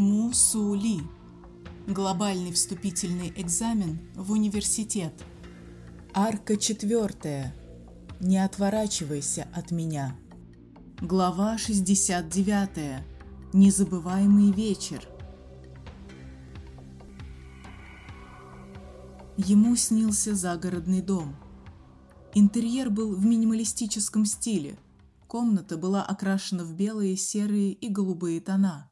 Мусули. Глобальный вступительный экзамен в университет. Арка четвертая. Не отворачивайся от меня. Глава 69. Незабываемый вечер. Ему снился загородный дом. Интерьер был в минималистическом стиле. Комната была окрашена в белые, серые и голубые тона.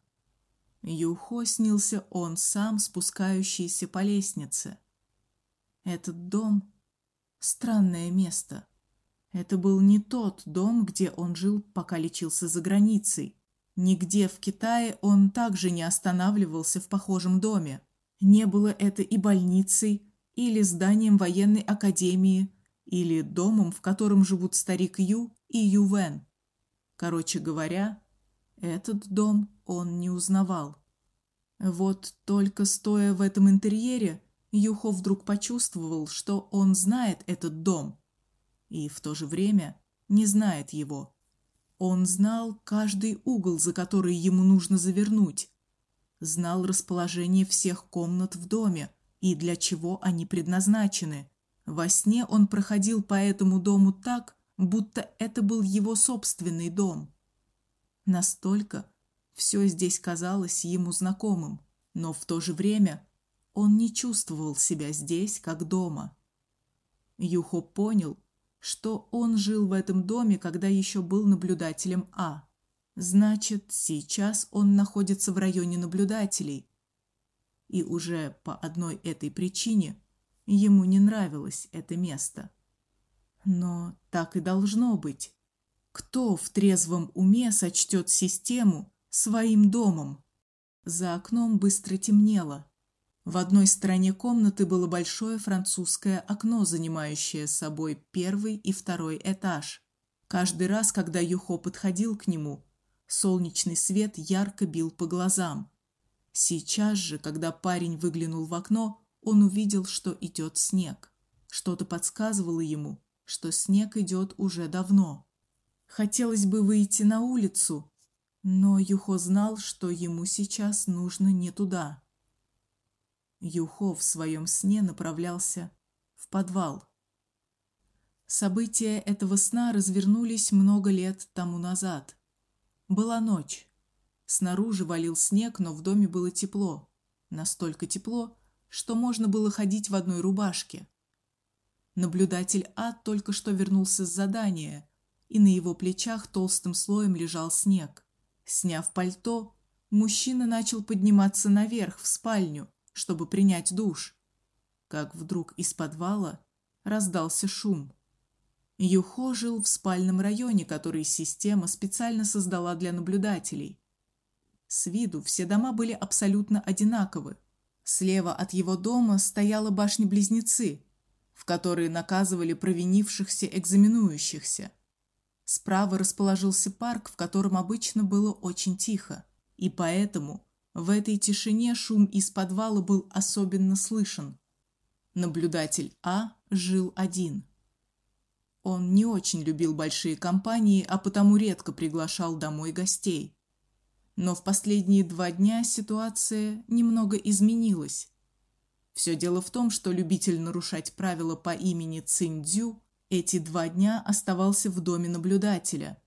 Юхо снился он сам, спускающийся по лестнице. Этот дом странное место. Это был не тот дом, где он жил, пока лечился за границей. Нигде в Китае он также не останавливался в похожем доме. Не было это и больницей, или зданием военной академии, или домом, в котором живут старик Ю и Ювен. Короче говоря, этот дом он не узнавал. Вот только стоя в этом интерьере, Юхо вдруг почувствовал, что он знает этот дом и в то же время не знает его. Он знал каждый угол, за который ему нужно завернуть, знал расположение всех комнат в доме и для чего они предназначены. Во сне он проходил по этому дому так, будто это был его собственный дом. Настолько все здесь казалось ему знакомым, но в то же время он не чувствовал себя здесь как дома. Юхо понял, что он жил в этом доме, когда еще был наблюдателем А. Значит, сейчас он находится в районе наблюдателей. И уже по одной этой причине ему не нравилось это место. Но так и должно быть. Кто в трезвом уме сочтет систему своим домом? За окном быстро темнело. В одной стороне комнаты было большое французское окно, занимающее собой первый и второй этаж. Каждый раз, когда Юхо подходил к нему, солнечный свет ярко бил по глазам. Сейчас же, когда парень выглянул в окно, он увидел, что идет снег. Что-то подсказывало ему, что снег идет уже давно. Хотелось бы выйти на улицу, но Юхо знал, что ему сейчас нужно не туда. Юхо в своем сне направлялся в подвал. События этого сна развернулись много лет тому назад. Была ночь. Снаружи валил снег, но в доме было тепло. Настолько тепло, что можно было ходить в одной рубашке. Наблюдатель А только что вернулся с задания и на его плечах толстым слоем лежал снег. Сняв пальто, мужчина начал подниматься наверх в спальню, чтобы принять душ. Как вдруг из подвала раздался шум. Юхо жил в спальном районе, который система специально создала для наблюдателей. С виду все дома были абсолютно одинаковы. Слева от его дома стояла башня-близнецы, в которой наказывали провинившихся экзаменующихся. Справа расположился парк, в котором обычно было очень тихо, и поэтому в этой тишине шум из подвала был особенно слышен. Наблюдатель А жил один. Он не очень любил большие компании, а потому редко приглашал домой гостей. Но в последние два дня ситуация немного изменилась. Все дело в том, что любитель нарушать правила по имени Циндзю эти два дня оставался в доме наблюдателя.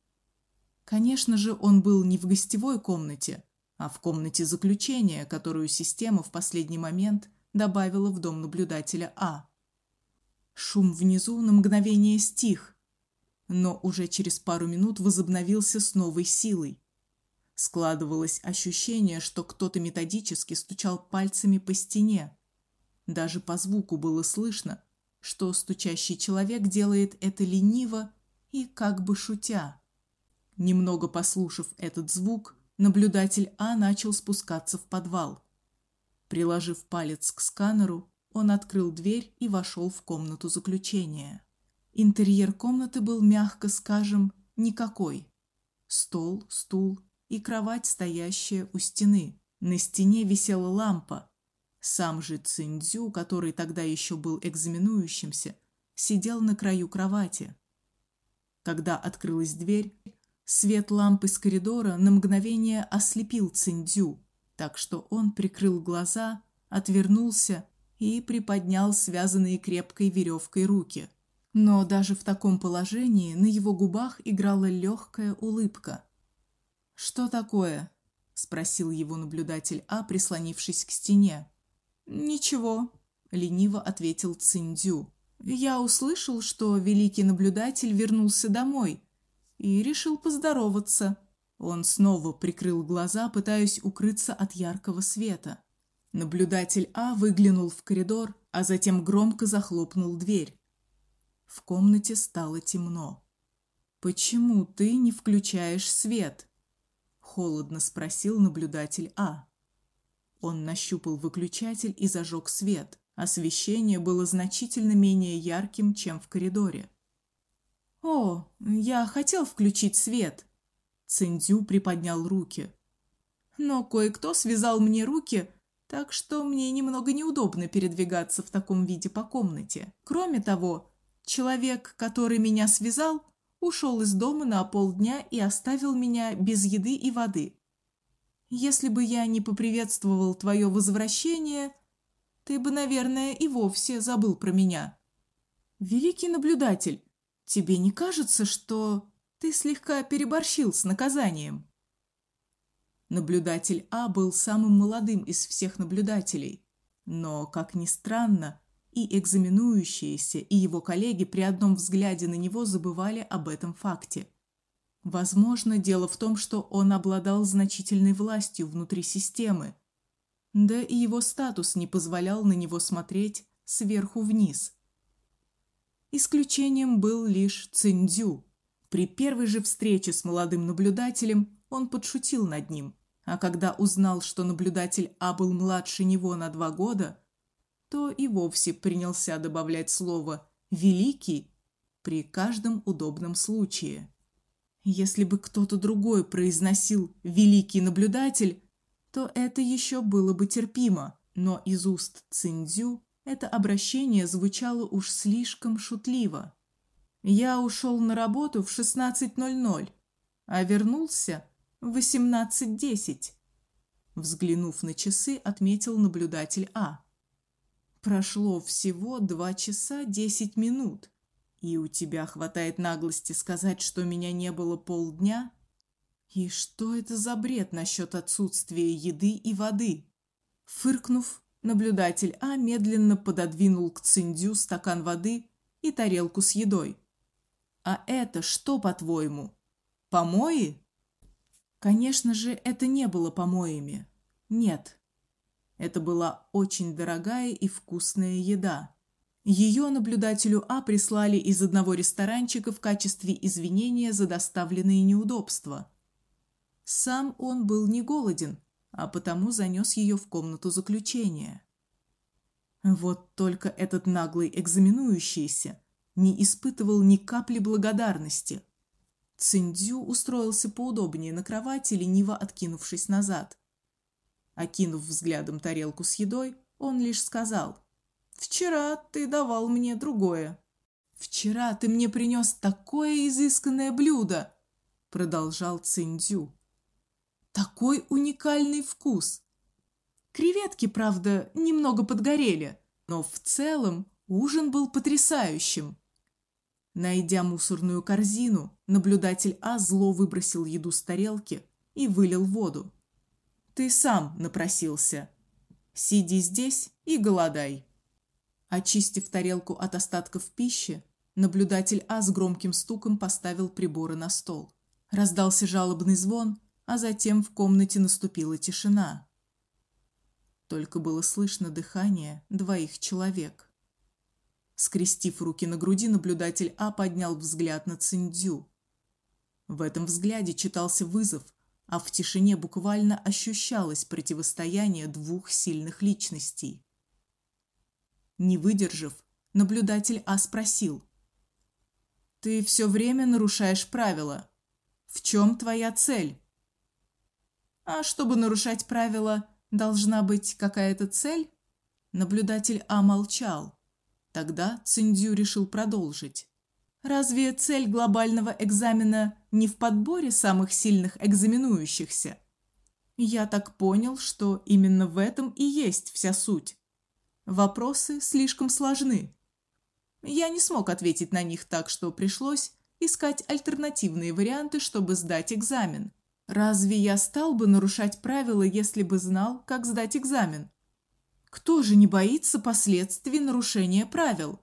Конечно же, он был не в гостевой комнате, а в комнате заключения, которую система в последний момент добавила в дом наблюдателя А. Шум внизу на мгновение стих, но уже через пару минут возобновился с новой силой. Складывалось ощущение, что кто-то методически стучал пальцами по стене. Даже по звуку было слышно, что стучащий человек делает это лениво и как бы шутя. Немного послушав этот звук, наблюдатель А начал спускаться в подвал. Приложив палец к сканеру, он открыл дверь и вошел в комнату заключения. Интерьер комнаты был, мягко скажем, никакой. Стол, стул и кровать, стоящая у стены. На стене висела лампа, сам же Циндзю, который тогда еще был экзаменующимся, сидел на краю кровати. Когда открылась дверь, свет лампы с коридора на мгновение ослепил Циндзю, так что он прикрыл глаза, отвернулся и приподнял связанные крепкой веревкой руки. Но даже в таком положении на его губах играла легкая улыбка. Что такое? спросил его наблюдатель А, прислонившись к стене. Ничего, лениво ответил Циндю. Я услышал, что великий наблюдатель вернулся домой и решил поздороваться. Он снова прикрыл глаза, пытаясь укрыться от яркого света. Наблюдатель А выглянул в коридор, а затем громко захлопнул дверь. В комнате стало темно. Почему ты не включаешь свет? холодно спросил наблюдатель А. Он нащупал выключатель и зажег свет. Освещение было значительно менее ярким, чем в коридоре. О, я хотел включить свет. Циндю приподнял руки. Но кое-кто связал мне руки, так что мне немного неудобно передвигаться в таком виде по комнате. Кроме того, человек, который меня связал, ушел из дома на полдня и оставил меня без еды и воды. Если бы я не поприветствовал твое возвращение, ты бы, наверное, и вовсе забыл про меня. Великий наблюдатель, тебе не кажется, что ты слегка переборщил с наказанием? Наблюдатель А был самым молодым из всех наблюдателей, но, как ни странно, и экзаменующиеся, и его коллеги при одном взгляде на него забывали об этом факте. Возможно, дело в том, что он обладал значительной властью внутри системы. Да и его статус не позволял на него смотреть сверху вниз. Исключением был лишь Циндзю. При первой же встрече с молодым наблюдателем он подшутил над ним, а когда узнал, что наблюдатель А был младше него на два года, то и вовсе принялся добавлять слово великий при каждом удобном случае. Если бы кто-то другой произносил великий наблюдатель, то это еще было бы терпимо, но из уст Циндзю это обращение звучало уж слишком шутливо. Я ушел на работу в 16:00, а вернулся Восемнадцать десять. Взглянув на часы, отметил наблюдатель А. Прошло всего два часа десять минут, и у тебя хватает наглости сказать, что меня не было полдня? И что это за бред насчет отсутствия еды и воды? Фыркнув, наблюдатель А медленно пододвинул к Циндю стакан воды и тарелку с едой. А это что, по-твоему? Помои? Конечно же, это не было помоями. Нет. Это была очень дорогая и вкусная еда. Ее наблюдателю А прислали из одного ресторанчика в качестве извинения за доставленные неудобства. Сам он был не голоден, а потому занес ее в комнату заключения. Вот только этот наглый экзаменующийся не испытывал ни капли благодарности. Циндзю устроился поудобнее на кровати, лениво откинувшись назад. Окинув взглядом тарелку с едой, он лишь сказал: "Вчера ты давал мне другое. Вчера ты мне принес такое изысканное блюдо", продолжал Циндзю. "Такой уникальный вкус. Креветки, правда, немного подгорели, но в целом ужин был потрясающим. Найдя мусорную корзину, наблюдатель А зло выбросил еду с тарелки и вылил воду. Ты сам напросился. Сиди здесь и голодай. Очистив тарелку от остатков пищи, наблюдатель А с громким стуком поставил приборы на стол. Раздался жалобный звон, а затем в комнате наступила тишина. Только было слышно дыхание двоих человек. Скрестив руки на груди, наблюдатель А поднял взгляд на Циндзю. В этом взгляде читался вызов, а в тишине буквально ощущалось противостояние двух сильных личностей. Не выдержав, наблюдатель А спросил: "Ты все время нарушаешь правила. В чем твоя цель?" "А чтобы нарушать правила, должна быть какая-то цель?" Наблюдатель А молчал. Тогда Циндзю решил продолжить. Разве цель глобального экзамена не в подборе самых сильных экзаменующихся? Я так понял, что именно в этом и есть вся суть. Вопросы слишком сложны. Я не смог ответить на них так, что пришлось искать альтернативные варианты, чтобы сдать экзамен. Разве я стал бы нарушать правила, если бы знал, как сдать экзамен? Кто же не боится последствий нарушения правил?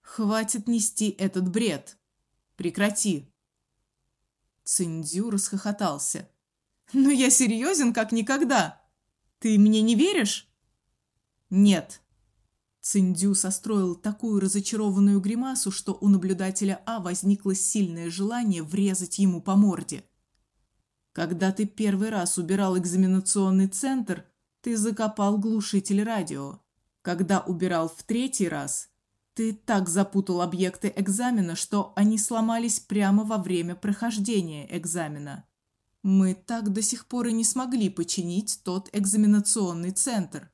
Хватит нести этот бред. Прекрати. Циндзю расхохотался. Но «Ну, я серьезен как никогда. Ты мне не веришь? Нет. Циндю состроил такую разочарованную гримасу, что у наблюдателя А возникло сильное желание врезать ему по морде. Когда ты первый раз убирал экзаменационный центр, ты закопал глушитель радио. Когда убирал в третий раз, ты так запутал объекты экзамена, что они сломались прямо во время прохождения экзамена. Мы так до сих пор и не смогли починить тот экзаменационный центр.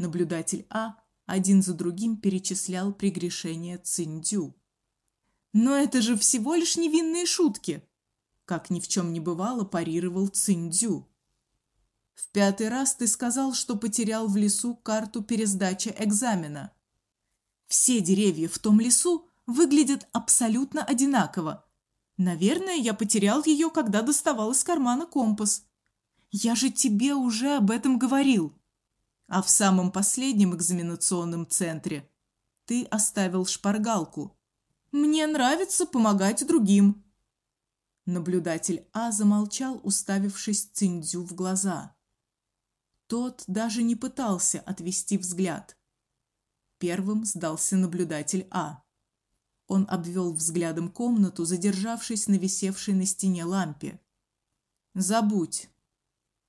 Наблюдатель А один за другим перечислял прегрешения Циндю. Но это же всего лишь невинные шутки, как ни в чем не бывало, парировал Циндю. В пятый раз ты сказал, что потерял в лесу карту пересдачи экзамена. Все деревья в том лесу выглядят абсолютно одинаково. Наверное, я потерял ее, когда доставал из кармана компас. Я же тебе уже об этом говорил а в самом последнем экзаменационном центре ты оставил шпаргалку. Мне нравится помогать другим. Наблюдатель А замолчал, уставившись Циндзю в глаза. Тот даже не пытался отвести взгляд. Первым сдался наблюдатель А. Он обвел взглядом комнату, задержавшись на висевшей на стене лампе. Забудь.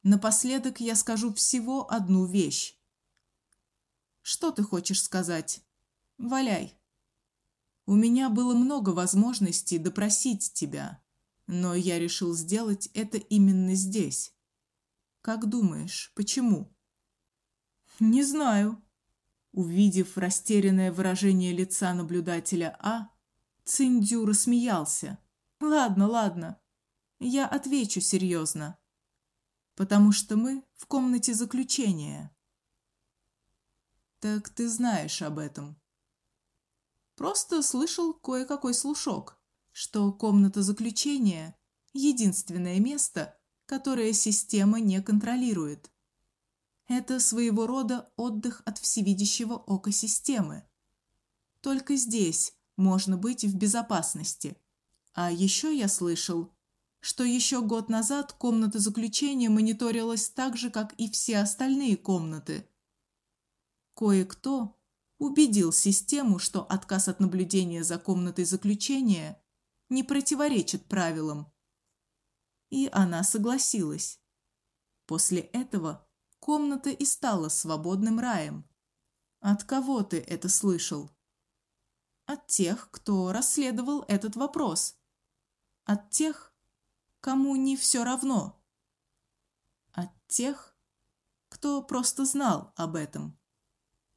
Напоследок я скажу всего одну вещь. Что ты хочешь сказать? Валяй. У меня было много возможностей допросить тебя, но я решил сделать это именно здесь. Как думаешь, почему? Не знаю. Увидев растерянное выражение лица наблюдателя А, Циндю рассмеялся. Ладно, ладно. Я отвечу серьезно потому что мы в комнате заключения. Так ты знаешь об этом? Просто слышал кое-какой слушок, что комната заключения единственное место, которое система не контролирует. Это своего рода отдых от всевидящего ока системы. Только здесь можно быть в безопасности. А еще я слышал, что еще год назад комната заключения мониторилась так же, как и все остальные комнаты. Кое-кто убедил систему, что отказ от наблюдения за комнатой заключения не противоречит правилам. И она согласилась. После этого комната и стала свободным раем. От кого ты это слышал? От тех, кто расследовал этот вопрос. От тех, кому не все равно. От тех, кто просто знал об этом.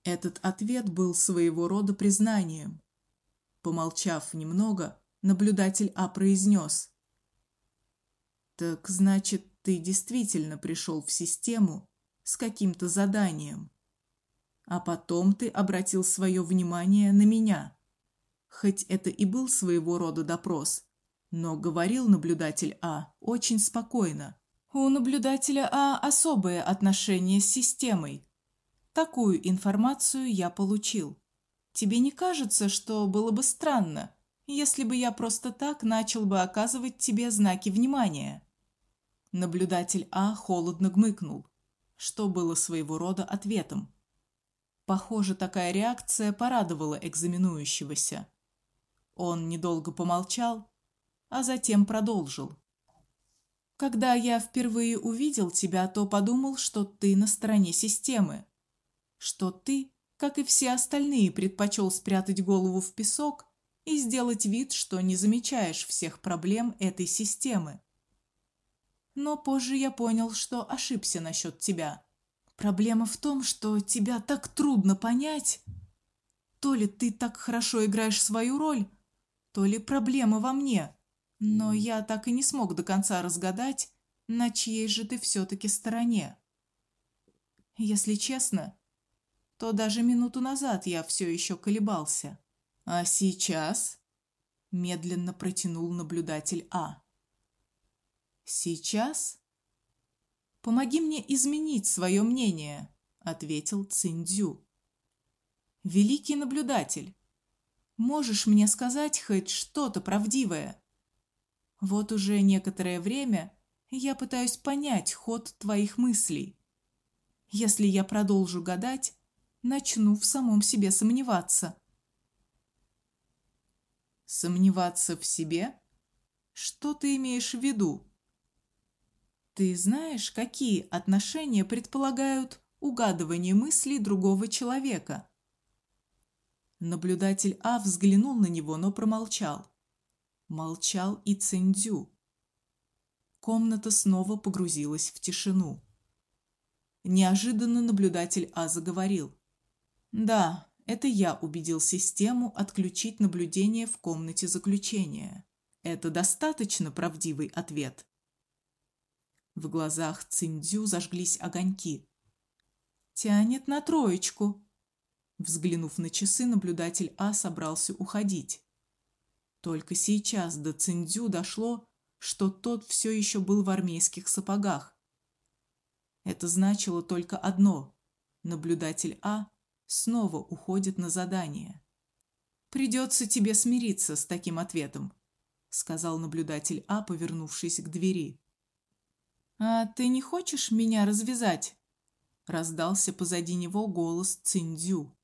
Этот ответ был своего рода признанием. Помолчав немного, наблюдатель А произнес. «Так значит, ты действительно пришел в систему с каким-то заданием. А потом ты обратил свое внимание на меня. Хоть это и был своего рода допрос, но говорил наблюдатель А очень спокойно. У наблюдателя А особое отношение с системой. Такую информацию я получил. Тебе не кажется, что было бы странно, если бы я просто так начал бы оказывать тебе знаки внимания? Наблюдатель А холодно гмыкнул, что было своего рода ответом. Похоже, такая реакция порадовала экзаменующегося. Он недолго помолчал, а затем продолжил. Когда я впервые увидел тебя, то подумал, что ты на стороне системы, что ты, как и все остальные, предпочел спрятать голову в песок и сделать вид, что не замечаешь всех проблем этой системы. Но позже я понял, что ошибся насчет тебя. Проблема в том, что тебя так трудно понять. То ли ты так хорошо играешь свою роль, то ли проблема во мне. Но я так и не смог до конца разгадать, на чьей же ты все таки стороне? Если честно, то даже минуту назад я все еще колебался. А сейчас медленно протянул наблюдатель А. Сейчас помоги мне изменить свое мнение, ответил Циндзю. Великий наблюдатель, можешь мне сказать хоть что-то правдивое? Вот уже некоторое время я пытаюсь понять ход твоих мыслей. Если я продолжу гадать, начну в самом себе сомневаться. Сомневаться в себе? Что ты имеешь в виду? Ты знаешь, какие отношения предполагают угадывание мыслей другого человека? Наблюдатель А взглянул на него, но промолчал. Молчал и Цендзю. Комната снова погрузилась в тишину. Неожиданно наблюдатель А заговорил. Да, это я убедил систему отключить наблюдение в комнате заключения. Это достаточно правдивый ответ. В глазах Циндзю зажглись огоньки. Тянет на троечку. Взглянув на часы, наблюдатель А собрался уходить. Только сейчас до Циндзю дошло, что тот все еще был в армейских сапогах. Это значило только одно: наблюдатель А снова уходит на задание. Придется тебе смириться с таким ответом, сказал наблюдатель А, повернувшись к двери. А ты не хочешь меня развязать? раздался позади него голос Циндзю.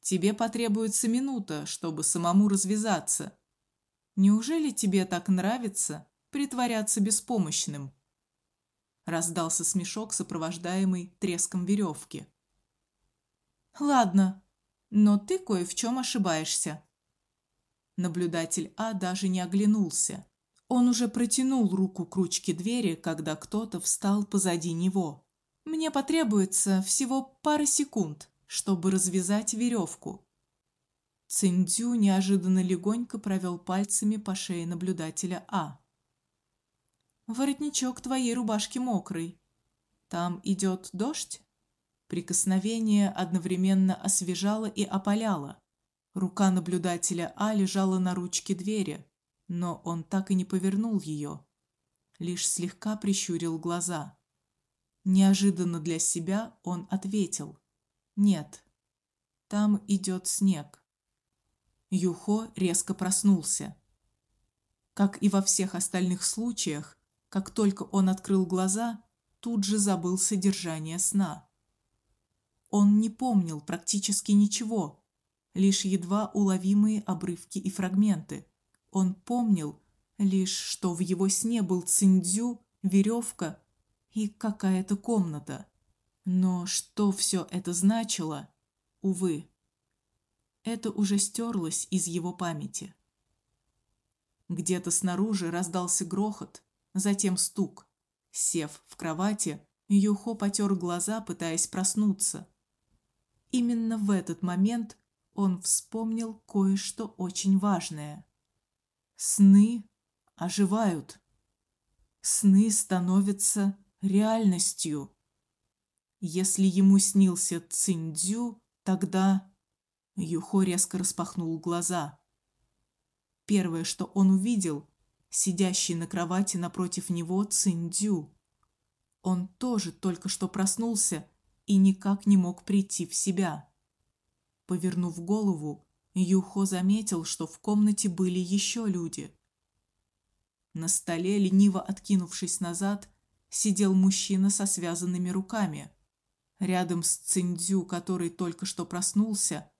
Тебе потребуется минута, чтобы самому развязаться. Неужели тебе так нравится притворяться беспомощным? Раздался смешок, сопровождаемый треском веревки. Ладно, но ты кое в чем ошибаешься. Наблюдатель А даже не оглянулся. Он уже протянул руку к ручке двери, когда кто-то встал позади него. Мне потребуется всего пара секунд, чтобы развязать веревку. Циндзю неожиданно легонько провел пальцами по шее наблюдателя А. Воротничок твоей рубашки мокрый. Там идет дождь? Прикосновение одновременно освежало и опаляло. Рука наблюдателя А лежала на ручке двери, но он так и не повернул ее, лишь слегка прищурил глаза. Неожиданно для себя он ответил: "Нет. Там идет снег". Юхо резко проснулся. Как и во всех остальных случаях, как только он открыл глаза, тут же забыл содержание сна. Он не помнил практически ничего, лишь едва уловимые обрывки и фрагменты. Он помнил лишь, что в его сне был циндзю, веревка и какая-то комната. Но что все это значило? Увы, это уже стерлось из его памяти. Где-то снаружи раздался грохот, затем стук. Сев в кровати, Юхо потер глаза, пытаясь проснуться. Именно в этот момент он вспомнил кое-что очень важное. Сны оживают. Сны становятся реальностью. Если ему снился Циндзю, тогда Юхо резко распахнул глаза. Первое, что он увидел, сидящий на кровати напротив него Циндзю. Он тоже только что проснулся и никак не мог прийти в себя. Повернув голову, Юхо заметил, что в комнате были еще люди. На столе, лениво откинувшись назад, сидел мужчина со связанными руками. Рядом с Циндзю, который только что проснулся,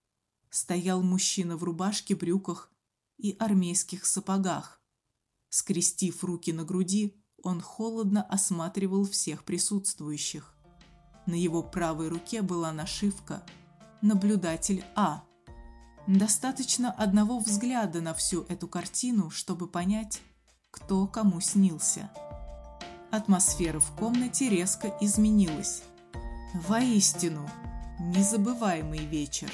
стоял мужчина в рубашке, брюках и армейских сапогах. Скрестив руки на груди, он холодно осматривал всех присутствующих. На его правой руке была нашивка Наблюдатель А. Достаточно одного взгляда на всю эту картину, чтобы понять, кто кому снился. Атмосфера в комнате резко изменилась. Воистину, незабываемый вечер.